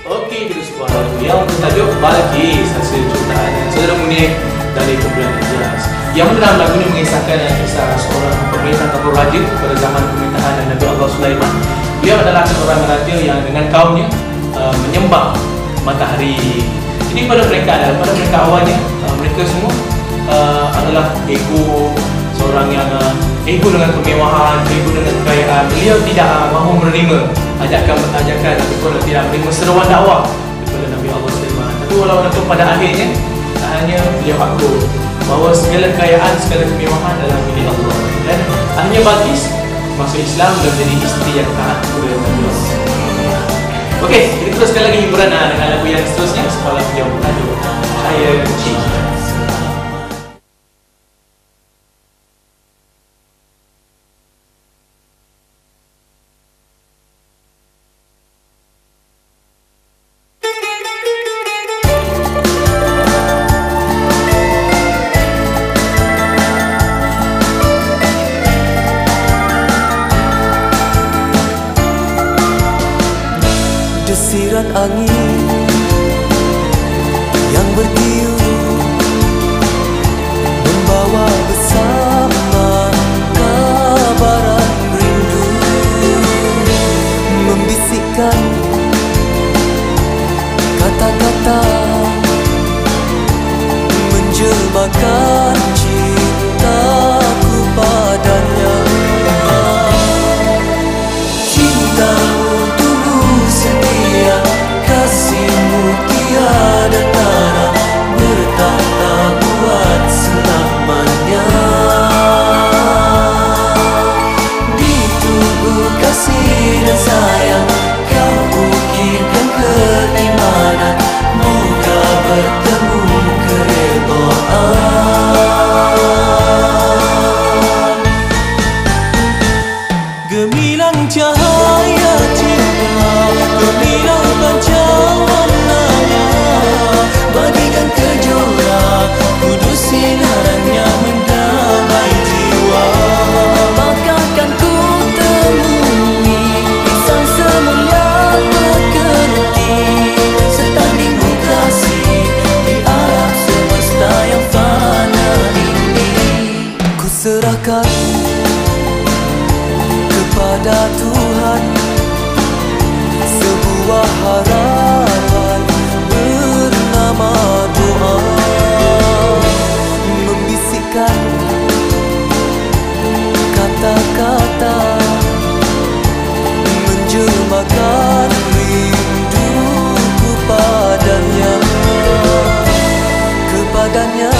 Okey, kita lagu yang bertajuk Bagi Hasil Ciptaan Saudara Munir dari kumpulan Ijaz Yang dalam lagu ini mengisahkan kisah seorang pemerintah atau raja pada zaman pemerintahan Nabi Allah Sulaiman. Dia adalah seorang raja yang dengan kaumnya uh, menyembah matahari. Jadi pada mereka adalah pada mereka awalnya uh, mereka semua uh, adalah ego seorang yang uh, ego dengan kemewahan, ego dengan kekayaan. Beliau tidak uh, mahu menerima ajakan ajakan ataupun tidak menerima seruan dakwah daripada Nabi Allah Sulaiman. Tapi walaupun pada akhirnya tak hanya beliau aku bahawa segala kekayaan, segala kemewahan adalah milik Allah. Dan akhirnya Balkis masuk Islam dan menjadi isteri yang taat kepada Nabi Allah. Okey, kita teruskan lagi hiburan uh, dengan lagu yang seterusnya sekolah beliau bertajuk Higher Cheek. Angin yang bertiup membawa thương chờ adanya